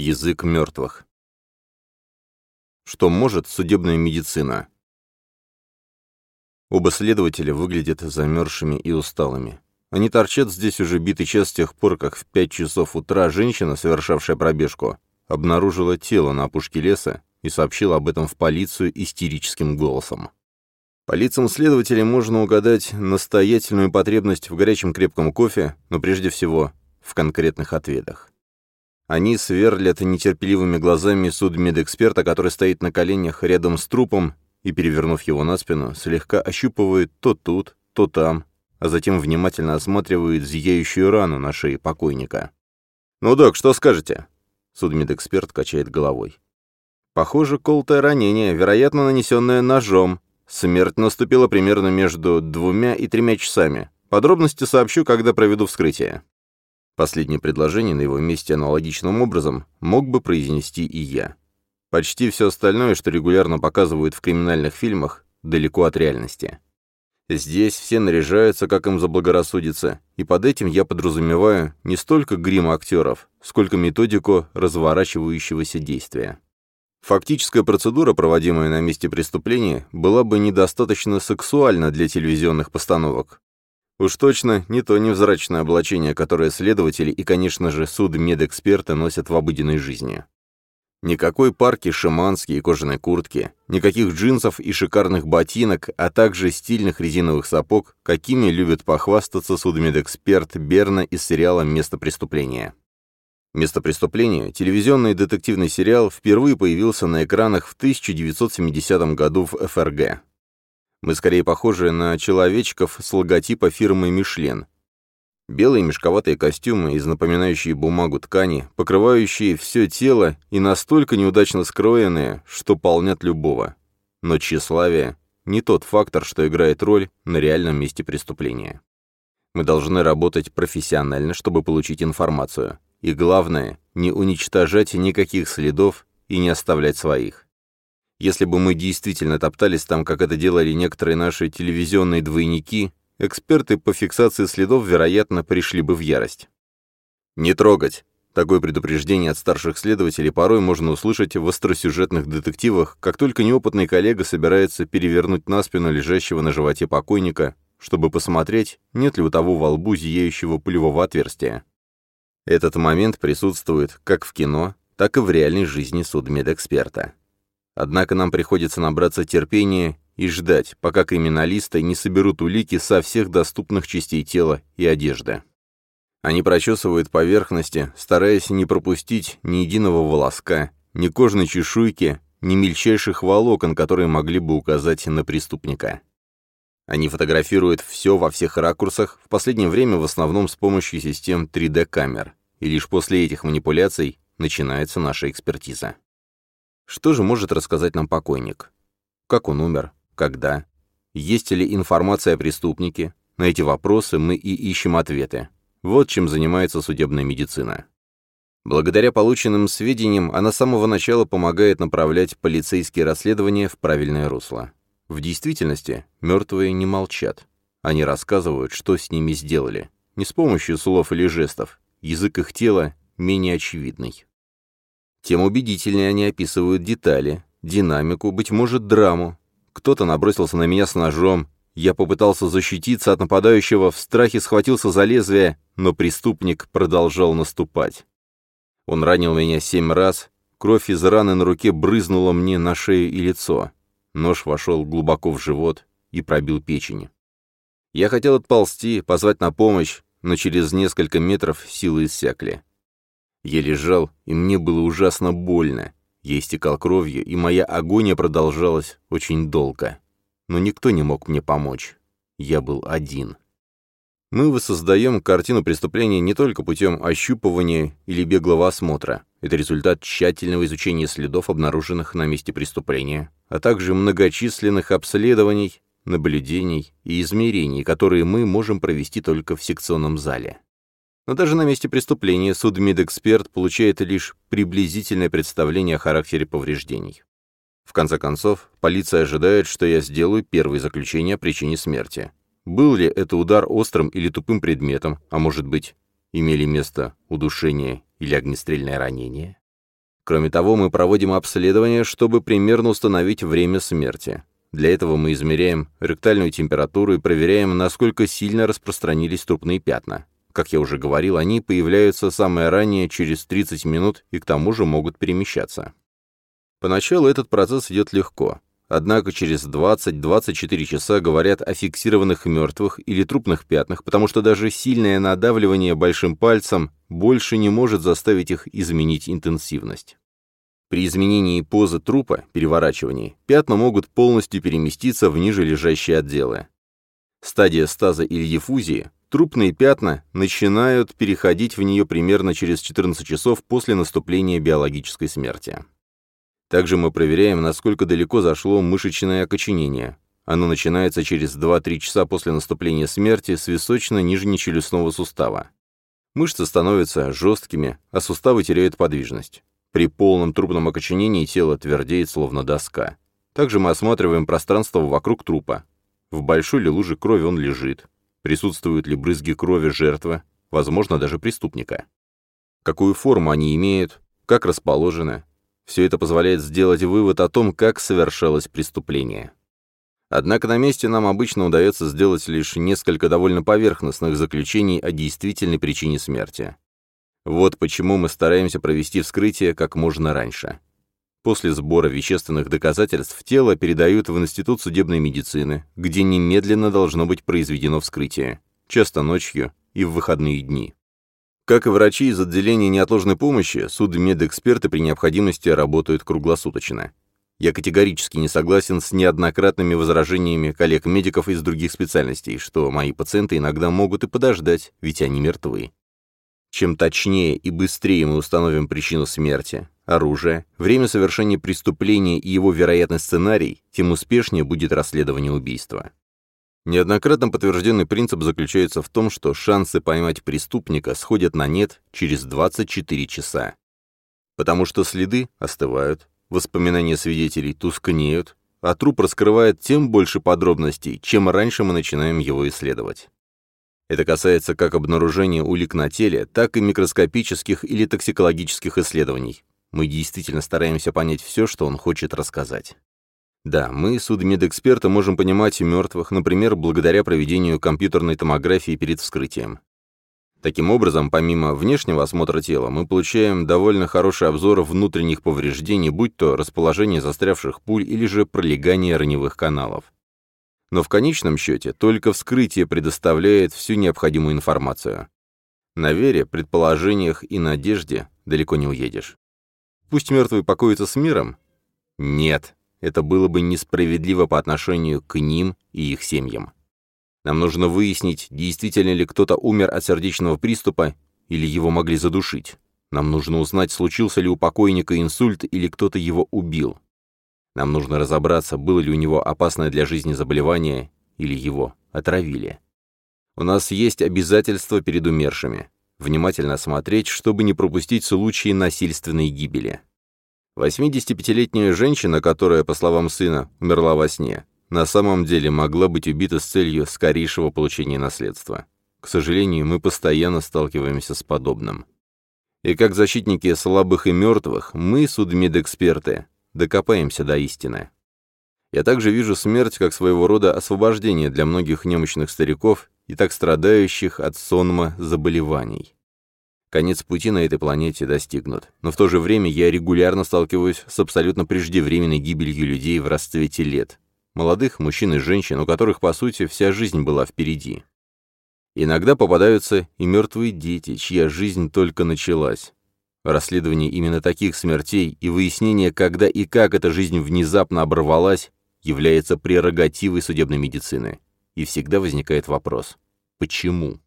Язык мертвых. Что может судебная медицина? Оба следователя выглядят замерзшими и усталыми. Они торчат здесь уже битый час с тех пор, как в пять часов утра женщина, совершавшая пробежку, обнаружила тело на опушке леса и сообщила об этом в полицию истерическим голосом. По лицам следователей можно угадать настоятельную потребность в горячем крепком кофе, но прежде всего в конкретных ответах. Они сверлят нетерпеливыми глазами судмедэксперта, который стоит на коленях рядом с трупом и, перевернув его на спину, слегка ощупывает то тут, то там, а затем внимательно осматривает зияющую рану на шее покойника. «Ну, док, что скажете?» Судмедэксперт качает головой. «Похоже, колтое ранение, вероятно, нанесенное ножом. Смерть наступила примерно между двумя и тремя часами. Подробности сообщу, когда проведу вскрытие». Последнее предложение на его месте аналогичным образом мог бы произнести и я. Почти все остальное, что регулярно показывают в криминальных фильмах, далеко от реальности. Здесь все наряжаются, как им заблагорассудится, и под этим я подразумеваю не столько грим актеров, сколько методику разворачивающегося действия. Фактическая процедура, проводимая на месте преступления, была бы недостаточно сексуальна для телевизионных постановок, Уж точно не то невзрачное облачение, которое следователи и, конечно же, судмедэксперты носят в обыденной жизни. Никакой парки шиманские и кожаной куртки, никаких джинсов и шикарных ботинок, а также стильных резиновых сапог, какими любит похвастаться судмедэксперт Берна из сериала «Место преступления». «Место преступления» — телевизионный детективный сериал впервые появился на экранах в 1970 году в ФРГ. Мы скорее похожи на человечков с логотипа фирмы «Мишлен». Белые мешковатые костюмы из напоминающей бумагу ткани, покрывающие все тело и настолько неудачно скроенные, что полнят любого. Но тщеславие — не тот фактор, что играет роль на реальном месте преступления. Мы должны работать профессионально, чтобы получить информацию. И главное, не уничтожать никаких следов и не оставлять своих. Если бы мы действительно топтались там, как это делали некоторые наши телевизионные двойники, эксперты по фиксации следов, вероятно, пришли бы в ярость. «Не трогать!» Такое предупреждение от старших следователей порой можно услышать в остросюжетных детективах, как только неопытный коллега собирается перевернуть на спину лежащего на животе покойника, чтобы посмотреть, нет ли у того во лбу зияющего пулевого отверстия. Этот момент присутствует как в кино, так и в реальной жизни судмедэксперта. Однако нам приходится набраться терпения и ждать, пока криминалисты не соберут улики со всех доступных частей тела и одежды. Они прочесывают поверхности, стараясь не пропустить ни единого волоска, ни кожной чешуйки, ни мельчайших волокон, которые могли бы указать на преступника. Они фотографируют все во всех ракурсах, в последнее время в основном с помощью систем 3D-камер, и лишь после этих манипуляций начинается наша экспертиза. Что же может рассказать нам покойник? Как он умер? Когда? Есть ли информация о преступнике? На эти вопросы мы и ищем ответы. Вот чем занимается судебная медицина. Благодаря полученным сведениям она с самого начала помогает направлять полицейские расследования в правильное русло. В действительности мертвые не молчат. Они рассказывают, что с ними сделали. Не с помощью слов или жестов. Язык их тела менее очевидный тем убедительнее они описывают детали, динамику, быть может, драму. Кто-то набросился на меня с ножом, я попытался защититься от нападающего, в страхе схватился за лезвие, но преступник продолжал наступать. Он ранил меня семь раз, кровь из раны на руке брызнула мне на шею и лицо. Нож вошел глубоко в живот и пробил печень. Я хотел отползти, позвать на помощь, но через несколько метров силы иссякли. Я лежал, и мне было ужасно больно. Я истекал кровью, и моя агония продолжалась очень долго. Но никто не мог мне помочь. Я был один. Мы воссоздаем картину преступления не только путем ощупывания или беглого осмотра. Это результат тщательного изучения следов, обнаруженных на месте преступления, а также многочисленных обследований, наблюдений и измерений, которые мы можем провести только в секционном зале. Но даже на месте преступления судмедэксперт получает лишь приблизительное представление о характере повреждений. В конце концов, полиция ожидает, что я сделаю первое заключение о причине смерти. Был ли это удар острым или тупым предметом, а может быть, имели место удушение или огнестрельное ранение? Кроме того, мы проводим обследование, чтобы примерно установить время смерти. Для этого мы измеряем ректальную температуру и проверяем, насколько сильно распространились трупные пятна. Как я уже говорил, они появляются самое раннее через 30 минут и к тому же могут перемещаться. Поначалу этот процесс идет легко. Однако через 20-24 часа говорят о фиксированных мертвых или трупных пятнах, потому что даже сильное надавливание большим пальцем больше не может заставить их изменить интенсивность. При изменении позы трупа, переворачивании, пятна могут полностью переместиться в ниже лежащие отделы. Стадия стаза или диффузии, трупные пятна начинают переходить в нее примерно через 14 часов после наступления биологической смерти. Также мы проверяем, насколько далеко зашло мышечное окоченение. Оно начинается через 2-3 часа после наступления смерти с височно-нижнечелюстного сустава. Мышцы становятся жесткими, а суставы теряют подвижность. При полном трупном окоченении тело твердеет, словно доска. Также мы осматриваем пространство вокруг трупа. В большой ли луже крови он лежит? Присутствуют ли брызги крови жертвы? Возможно, даже преступника. Какую форму они имеют? Как расположены? Все это позволяет сделать вывод о том, как совершалось преступление. Однако на месте нам обычно удается сделать лишь несколько довольно поверхностных заключений о действительной причине смерти. Вот почему мы стараемся провести вскрытие как можно раньше. После сбора вещественных доказательств тело передают в Институт судебной медицины, где немедленно должно быть произведено вскрытие, часто ночью и в выходные дни. Как и врачи из отделения неотложной помощи, судмедэксперты при необходимости работают круглосуточно. Я категорически не согласен с неоднократными возражениями коллег-медиков из других специальностей, что мои пациенты иногда могут и подождать, ведь они мертвы. Чем точнее и быстрее мы установим причину смерти, оружие, время совершения преступления и его вероятный сценарий, тем успешнее будет расследование убийства. Неоднократно подтвержденный принцип заключается в том, что шансы поймать преступника сходят на нет через 24 часа. Потому что следы остывают, воспоминания свидетелей тускнеют, а труп раскрывает тем больше подробностей, чем раньше мы начинаем его исследовать. Это касается как обнаружения улик на теле, так и микроскопических или токсикологических исследований. Мы действительно стараемся понять все, что он хочет рассказать. Да, мы, судмедэксперты, можем понимать мертвых, например, благодаря проведению компьютерной томографии перед вскрытием. Таким образом, помимо внешнего осмотра тела, мы получаем довольно хороший обзор внутренних повреждений, будь то расположение застрявших пуль или же пролегание раневых каналов. Но в конечном счете только вскрытие предоставляет всю необходимую информацию. На вере, предположениях и надежде далеко не уедешь. Пусть мертвый покоится с миром? Нет, это было бы несправедливо по отношению к ним и их семьям. Нам нужно выяснить, действительно ли кто-то умер от сердечного приступа или его могли задушить. Нам нужно узнать, случился ли у покойника инсульт или кто-то его убил. Нам нужно разобраться, было ли у него опасное для жизни заболевание или его отравили. У нас есть обязательство перед умершими. Внимательно осмотреть, чтобы не пропустить случаи насильственной гибели. 85-летняя женщина, которая, по словам сына, умерла во сне, на самом деле могла быть убита с целью скорейшего получения наследства. К сожалению, мы постоянно сталкиваемся с подобным. И как защитники слабых и мертвых, мы, судмедэксперты, докопаемся до истины. Я также вижу смерть как своего рода освобождение для многих немощных стариков и так страдающих от сонма заболеваний. Конец пути на этой планете достигнут, но в то же время я регулярно сталкиваюсь с абсолютно преждевременной гибелью людей в расцвете лет. Молодых мужчин и женщин, у которых, по сути, вся жизнь была впереди. Иногда попадаются и мертвые дети, чья жизнь только началась. Расследование именно таких смертей и выяснение, когда и как эта жизнь внезапно оборвалась, является прерогативой судебной медицины. И всегда возникает вопрос – почему?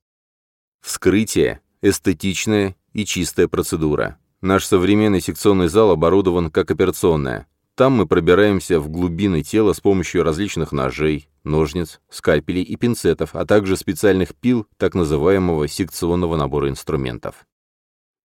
Вскрытие эстетичная и чистая процедура. Наш современный секционный зал оборудован как операционная. Там мы пробираемся в глубины тела с помощью различных ножей, ножниц, скальпелей и пинцетов, а также специальных пил так называемого секционного набора инструментов.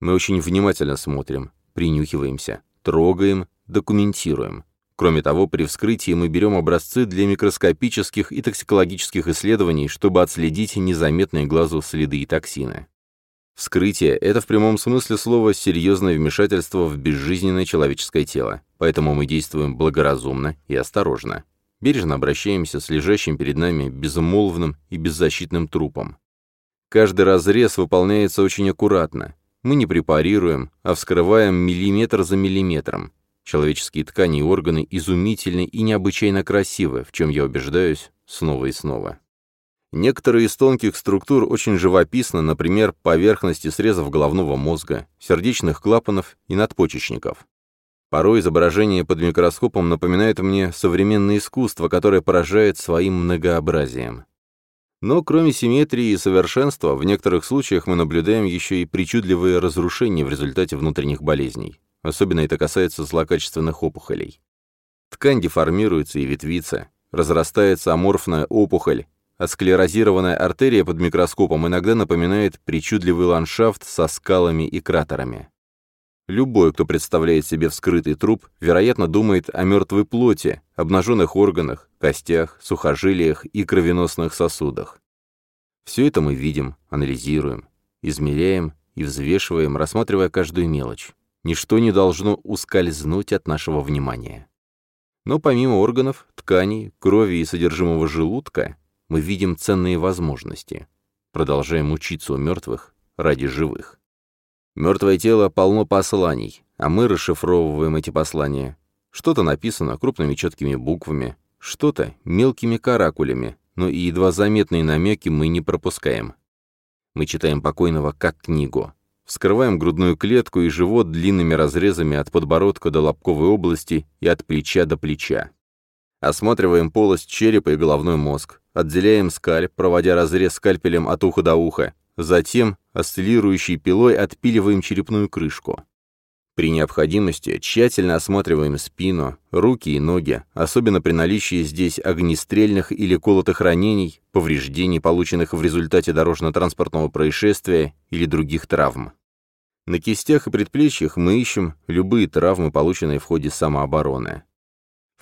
Мы очень внимательно смотрим, принюхиваемся, трогаем, документируем. Кроме того, при вскрытии мы берем образцы для микроскопических и токсикологических исследований, чтобы отследить незаметные глазу следы и токсины. Вскрытие – это в прямом смысле слова серьезное вмешательство в безжизненное человеческое тело, поэтому мы действуем благоразумно и осторожно. Бережно обращаемся с лежащим перед нами безмолвным и беззащитным трупом. Каждый разрез выполняется очень аккуратно. Мы не препарируем, а вскрываем миллиметр за миллиметром. Человеческие ткани и органы изумительны и необычайно красивы, в чем я убеждаюсь снова и снова. Некоторые из тонких структур очень живописны, например, поверхности срезов головного мозга, сердечных клапанов и надпочечников. Порой изображение под микроскопом напоминает мне современное искусство, которое поражает своим многообразием. Но кроме симметрии и совершенства, в некоторых случаях мы наблюдаем еще и причудливые разрушения в результате внутренних болезней. Особенно это касается злокачественных опухолей. Ткань деформируется и ветвится, разрастается аморфная опухоль, а склерозированная артерия под микроскопом иногда напоминает причудливый ландшафт со скалами и кратерами. Любой, кто представляет себе вскрытый труп, вероятно, думает о мертвой плоти, обнаженных органах, костях, сухожилиях и кровеносных сосудах. Все это мы видим, анализируем, измеряем и взвешиваем, рассматривая каждую мелочь. Ничто не должно ускользнуть от нашего внимания. Но помимо органов, тканей, крови и содержимого желудка, мы видим ценные возможности. Продолжаем учиться у мертвых ради живых. Мертвое тело полно посланий, а мы расшифровываем эти послания. Что-то написано крупными четкими буквами, что-то мелкими каракулями, но и едва заметные намеки мы не пропускаем. Мы читаем покойного как книгу. Вскрываем грудную клетку и живот длинными разрезами от подбородка до лобковой области и от плеча до плеча. Осматриваем полость черепа и головной мозг. Отделяем скальп, проводя разрез скальпелем от уха до уха. Затем осциллирующей пилой отпиливаем черепную крышку. При необходимости тщательно осматриваем спину, руки и ноги, особенно при наличии здесь огнестрельных или колотых ранений, повреждений, полученных в результате дорожно-транспортного происшествия или других травм. На кистях и предплечьях мы ищем любые травмы, полученные в ходе самообороны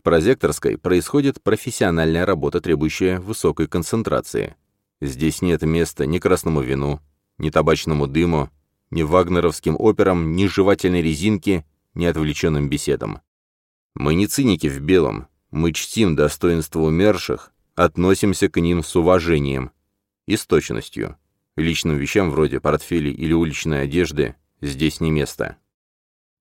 прозекторской происходит профессиональная работа, требующая высокой концентрации. Здесь нет места ни красному вину, ни табачному дыму, ни вагнеровским операм, ни жевательной резинке, ни отвлеченным беседам. Мы не циники в белом, мы чтим достоинство умерших, относимся к ним с уважением и с точностью. Личным вещам вроде портфелей или уличной одежды здесь не место.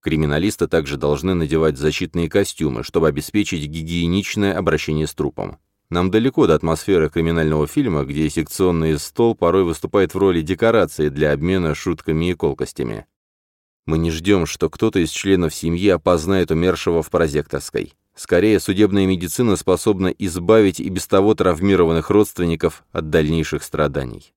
Криминалисты также должны надевать защитные костюмы, чтобы обеспечить гигиеничное обращение с трупом. Нам далеко до атмосферы криминального фильма, где секционный стол порой выступает в роли декорации для обмена шутками и колкостями. Мы не ждем, что кто-то из членов семьи опознает умершего в прозекторской. Скорее, судебная медицина способна избавить и без того травмированных родственников от дальнейших страданий.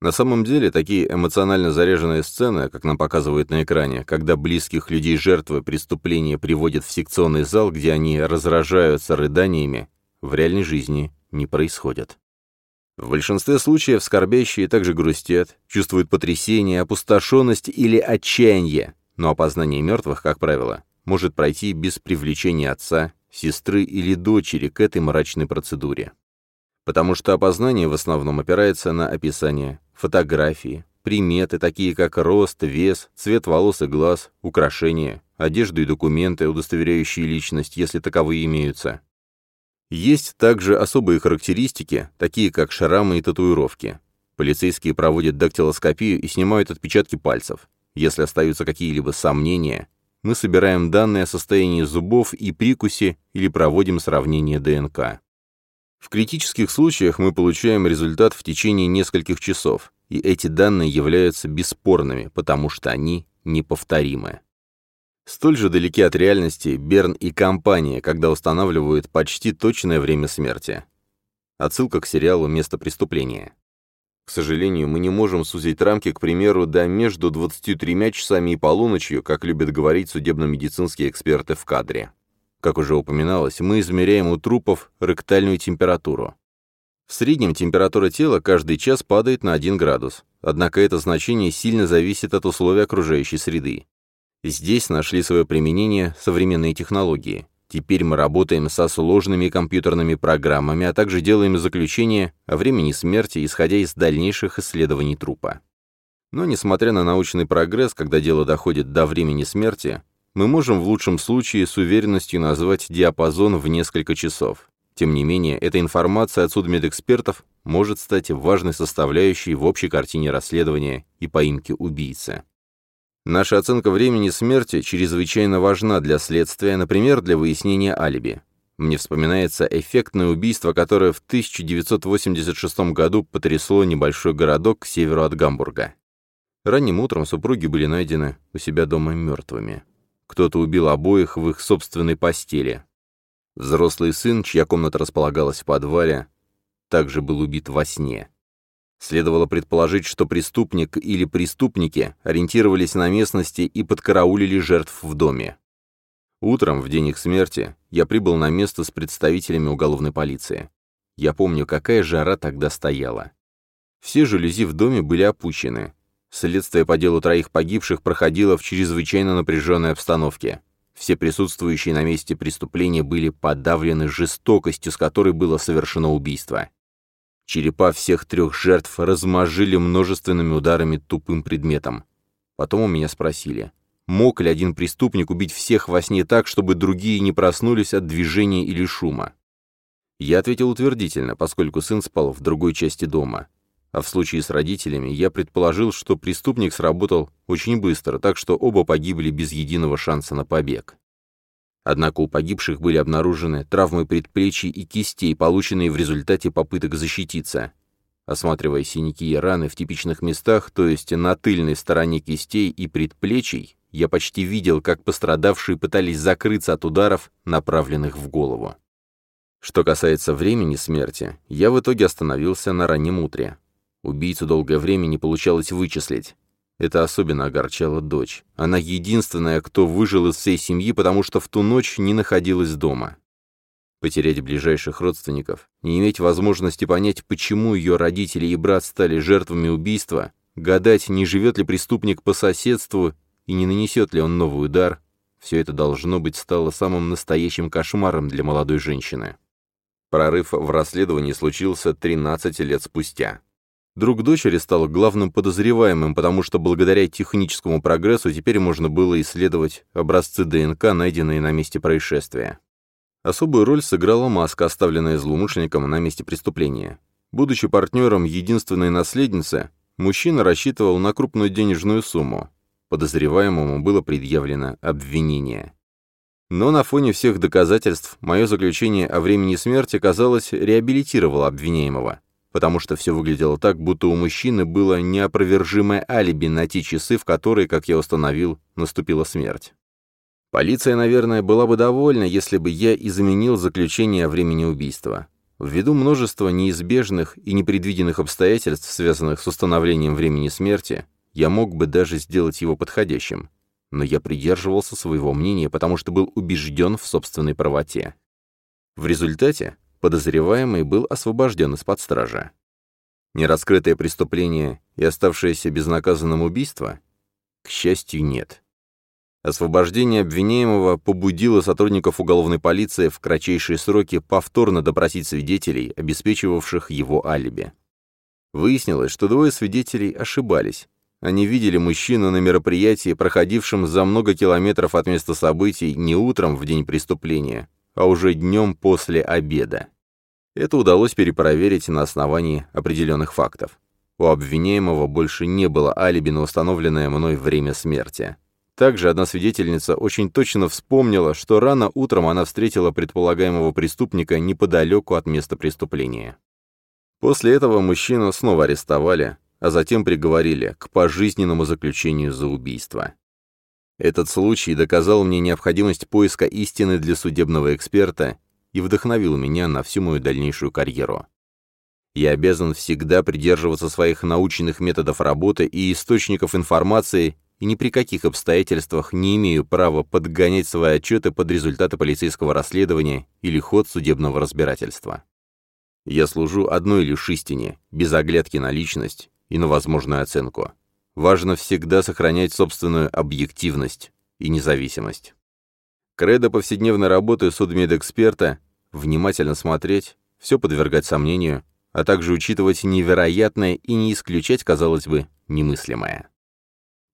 На самом деле, такие эмоционально заряженные сцены, как нам показывают на экране, когда близких людей жертвы преступления приводят в секционный зал, где они разражаются рыданиями, в реальной жизни не происходят. В большинстве случаев скорбящие также грустят, чувствуют потрясение, опустошенность или отчаяние, но опознание мертвых, как правило, может пройти без привлечения отца, сестры или дочери к этой мрачной процедуре. Потому что опознание в основном опирается на описание, фотографии, приметы, такие как рост, вес, цвет волос и глаз, украшения, одежду и документы, удостоверяющие личность, если таковые имеются. Есть также особые характеристики, такие как шрамы и татуировки. Полицейские проводят дактилоскопию и снимают отпечатки пальцев. Если остаются какие-либо сомнения, мы собираем данные о состоянии зубов и прикуси или проводим сравнение ДНК. В критических случаях мы получаем результат в течение нескольких часов, и эти данные являются бесспорными, потому что они неповторимы. Столь же далеки от реальности Берн и компания, когда устанавливают почти точное время смерти. Отсылка к сериалу «Место преступления». К сожалению, мы не можем сузить рамки, к примеру, до между 23 часами и полуночью, как любят говорить судебно-медицинские эксперты в кадре. Как уже упоминалось, мы измеряем у трупов ректальную температуру. В среднем температура тела каждый час падает на 1 градус, однако это значение сильно зависит от условий окружающей среды. Здесь нашли свое применение современные технологии. Теперь мы работаем со сложными компьютерными программами, а также делаем заключение о времени смерти, исходя из дальнейших исследований трупа. Но, несмотря на научный прогресс, когда дело доходит до времени смерти, мы можем в лучшем случае с уверенностью назвать диапазон в несколько часов. Тем не менее, эта информация от судмедэкспертов может стать важной составляющей в общей картине расследования и поимки убийцы. Наша оценка времени смерти чрезвычайно важна для следствия, например, для выяснения алиби. Мне вспоминается эффектное убийство, которое в 1986 году потрясло небольшой городок к северу от Гамбурга. Ранним утром супруги были найдены у себя дома мертвыми. Кто-то убил обоих в их собственной постели. Взрослый сын, чья комната располагалась в подвале, также был убит во сне. Следовало предположить, что преступник или преступники ориентировались на местности и подкараулили жертв в доме. Утром, в день их смерти, я прибыл на место с представителями уголовной полиции. Я помню, какая жара тогда стояла. Все жалюзи в доме были опущены. Следствие по делу троих погибших проходило в чрезвычайно напряженной обстановке. Все присутствующие на месте преступления были подавлены жестокостью, с которой было совершено убийство. Черепа всех трех жертв размажили множественными ударами тупым предметом. Потом у меня спросили, мог ли один преступник убить всех во сне так, чтобы другие не проснулись от движения или шума. Я ответил утвердительно, поскольку сын спал в другой части дома. А в случае с родителями я предположил, что преступник сработал очень быстро, так что оба погибли без единого шанса на побег. Однако у погибших были обнаружены травмы предплечий и кистей, полученные в результате попыток защититься. Осматривая синяки и раны в типичных местах, то есть на тыльной стороне кистей и предплечий, я почти видел, как пострадавшие пытались закрыться от ударов, направленных в голову. Что касается времени смерти, я в итоге остановился на раннем утре. Убийцу долгое время не получалось вычислить. Это особенно огорчало дочь. Она единственная, кто выжил из всей семьи, потому что в ту ночь не находилась дома. Потерять ближайших родственников, не иметь возможности понять, почему ее родители и брат стали жертвами убийства, гадать, не живет ли преступник по соседству и не нанесет ли он новый удар, все это должно быть стало самым настоящим кошмаром для молодой женщины. Прорыв в расследовании случился 13 лет спустя. Друг дочери стал главным подозреваемым, потому что благодаря техническому прогрессу теперь можно было исследовать образцы ДНК, найденные на месте происшествия. Особую роль сыграла маска, оставленная злоумышленником на месте преступления. Будучи партнером единственной наследницы, мужчина рассчитывал на крупную денежную сумму. Подозреваемому было предъявлено обвинение. Но на фоне всех доказательств мое заключение о времени смерти, казалось, реабилитировало обвиняемого потому что все выглядело так, будто у мужчины было неопровержимое алиби на те часы, в которые, как я установил, наступила смерть. Полиция, наверное, была бы довольна, если бы я изменил заключение о времени убийства. Ввиду множества неизбежных и непредвиденных обстоятельств, связанных с установлением времени смерти, я мог бы даже сделать его подходящим. Но я придерживался своего мнения, потому что был убежден в собственной правоте. В результате Подозреваемый был освобожден из-под стражи. Нераскрытое преступление и оставшееся безнаказанным убийство? К счастью, нет. Освобождение обвиняемого побудило сотрудников уголовной полиции в кратчайшие сроки повторно допросить свидетелей, обеспечивавших его алиби. Выяснилось, что двое свидетелей ошибались. Они видели мужчину на мероприятии, проходившем за много километров от места событий не утром в день преступления, а уже днем после обеда. Это удалось перепроверить на основании определенных фактов. У обвиняемого больше не было алиби на установленное мной время смерти. Также одна свидетельница очень точно вспомнила, что рано утром она встретила предполагаемого преступника неподалеку от места преступления. После этого мужчину снова арестовали, а затем приговорили к пожизненному заключению за убийство. Этот случай доказал мне необходимость поиска истины для судебного эксперта и вдохновил меня на всю мою дальнейшую карьеру. Я обязан всегда придерживаться своих научных методов работы и источников информации и ни при каких обстоятельствах не имею права подгонять свои отчеты под результаты полицейского расследования или ход судебного разбирательства. Я служу одной лишь истине, без оглядки на личность и на возможную оценку. Важно всегда сохранять собственную объективность и независимость. Кредо повседневной работы судмедэксперта — внимательно смотреть, все подвергать сомнению, а также учитывать невероятное и не исключать, казалось бы, немыслимое.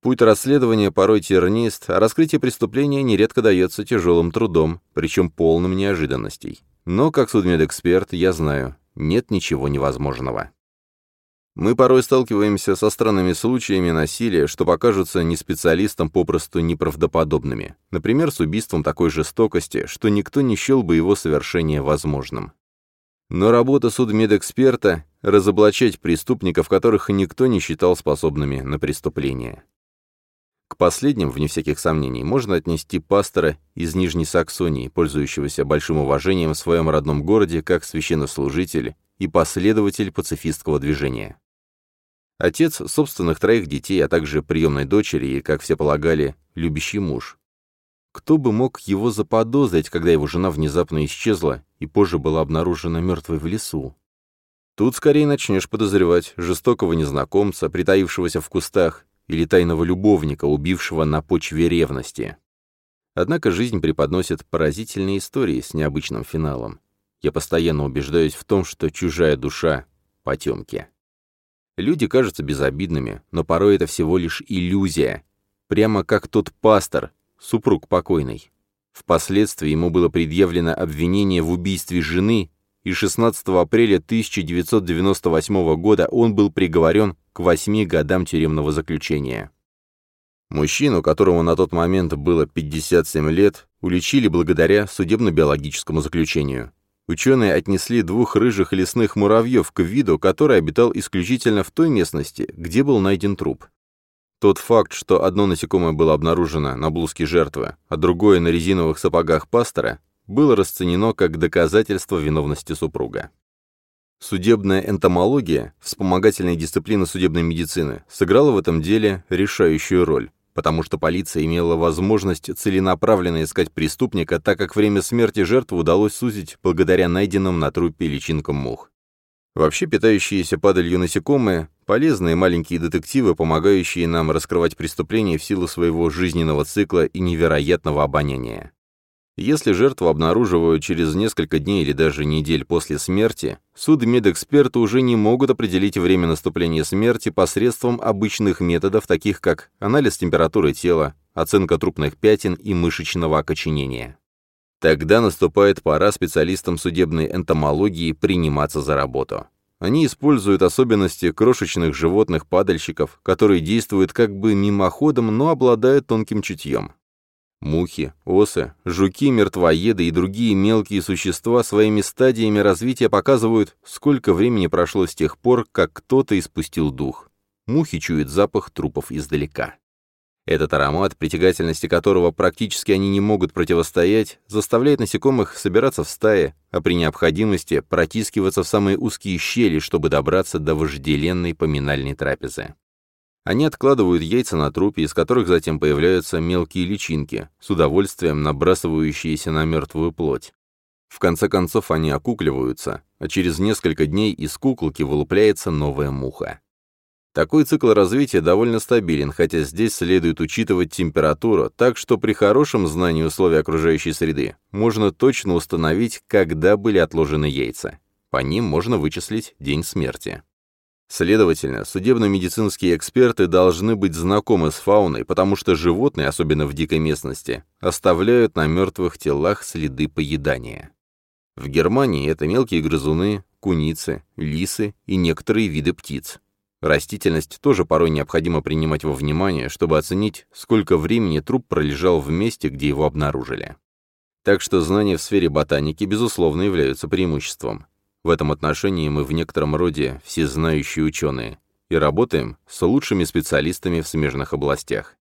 Путь расследования порой тернист, а раскрытие преступления нередко дается тяжелым трудом, причем полным неожиданностей. Но, как судмедэксперт, я знаю, нет ничего невозможного. Мы порой сталкиваемся со странными случаями насилия, что покажутся не специалистам попросту неправдоподобными. Например, с убийством такой жестокости, что никто не счел бы его совершение возможным. Но работа судмедэксперта — разоблачать преступников, которых никто не считал способными на преступление. К последним, вне всяких сомнений, можно отнести пастора из Нижней Саксонии, пользующегося большим уважением в своем родном городе как священнослужитель и последователь пацифистского движения. Отец собственных троих детей, а также приемной дочери и, как все полагали, любящий муж. Кто бы мог его заподозрить, когда его жена внезапно исчезла и позже была обнаружена мертвой в лесу? Тут скорее начнешь подозревать жестокого незнакомца, притаившегося в кустах, или тайного любовника, убившего на почве ревности. Однако жизнь преподносит поразительные истории с необычным финалом. Я постоянно убеждаюсь в том, что чужая душа — потемки. Люди кажутся безобидными, но порой это всего лишь иллюзия. Прямо как тот пастор, супруг покойный. Впоследствии ему было предъявлено обвинение в убийстве жены, и 16 апреля 1998 года он был приговорен к восьми годам тюремного заключения. Мужчину, которому на тот момент было 57 лет, уличили благодаря судебно-биологическому заключению. Ученые отнесли двух рыжих лесных муравьев к виду, который обитал исключительно в той местности, где был найден труп. Тот факт, что одно насекомое было обнаружено на блузке жертвы, а другое на резиновых сапогах пастора, было расценено как доказательство виновности супруга. Судебная энтомология, вспомогательная дисциплина судебной медицины, сыграла в этом деле решающую роль, потому что полиция имела возможность целенаправленно искать преступника, так как время смерти жертвы удалось сузить благодаря найденным на трупе личинкам мух. Вообще питающиеся падалью насекомые – полезные маленькие детективы, помогающие нам раскрывать преступления в силу своего жизненного цикла и невероятного обоняния. Если жертву обнаруживают через несколько дней или даже недель после смерти, судмедэксперты уже не могут определить время наступления смерти посредством обычных методов, таких как анализ температуры тела, оценка трупных пятен и мышечного окоченения. Тогда наступает пора специалистам судебной энтомологии приниматься за работу. Они используют особенности крошечных животных-падальщиков, которые действуют как бы мимоходом, но обладают тонким чутьем. Мухи, осы, жуки, мертвоеды и другие мелкие существа своими стадиями развития показывают, сколько времени прошло с тех пор, как кто-то испустил дух. Мухи чуют запах трупов издалека. Этот аромат, притягательности которого практически они не могут противостоять, заставляет насекомых собираться в стае, а при необходимости протискиваться в самые узкие щели, чтобы добраться до вожделенной поминальной трапезы. Они откладывают яйца на трупе, из которых затем появляются мелкие личинки, с удовольствием набрасывающиеся на мертвую плоть. В конце концов они окукливаются, а через несколько дней из куколки вылупляется новая муха. Такой цикл развития довольно стабилен, хотя здесь следует учитывать температуру, так что при хорошем знании условий окружающей среды можно точно установить, когда были отложены яйца. По ним можно вычислить день смерти. Следовательно, судебно-медицинские эксперты должны быть знакомы с фауной, потому что животные, особенно в дикой местности, оставляют на мертвых телах следы поедания. В Германии это мелкие грызуны, куницы, лисы и некоторые виды птиц. Растительность тоже порой необходимо принимать во внимание, чтобы оценить, сколько времени труп пролежал в месте, где его обнаружили. Так что знания в сфере ботаники, безусловно, являются преимуществом. В этом отношении мы в некотором роде всезнающие ученые и работаем с лучшими специалистами в смежных областях.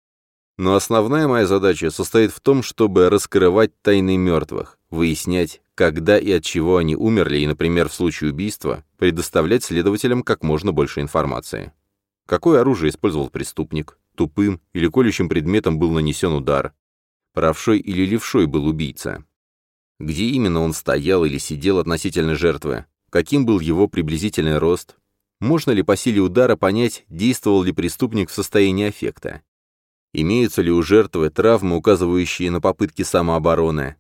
Но основная моя задача состоит в том, чтобы раскрывать тайны мертвых, выяснять, когда и от чего они умерли, и, например, в случае убийства, предоставлять следователям как можно больше информации. Какое оружие использовал преступник, тупым или колющим предметом был нанесен удар, правшой или левшой был убийца, где именно он стоял или сидел относительно жертвы? Каким был его приблизительный рост? Можно ли по силе удара понять, действовал ли преступник в состоянии аффекта? Имеются ли у жертвы травмы, указывающие на попытки самообороны?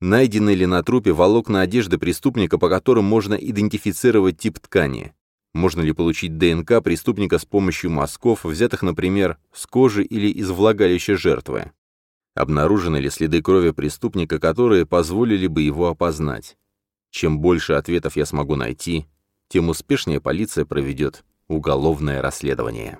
Найдены ли на трупе волокна одежды преступника, по которым можно идентифицировать тип ткани? Можно ли получить ДНК преступника с помощью мазков, взятых, например, с кожи или из влагалища жертвы? Обнаружены ли следы крови преступника, которые позволили бы его опознать? Чем больше ответов я смогу найти, тем успешнее полиция проведет уголовное расследование.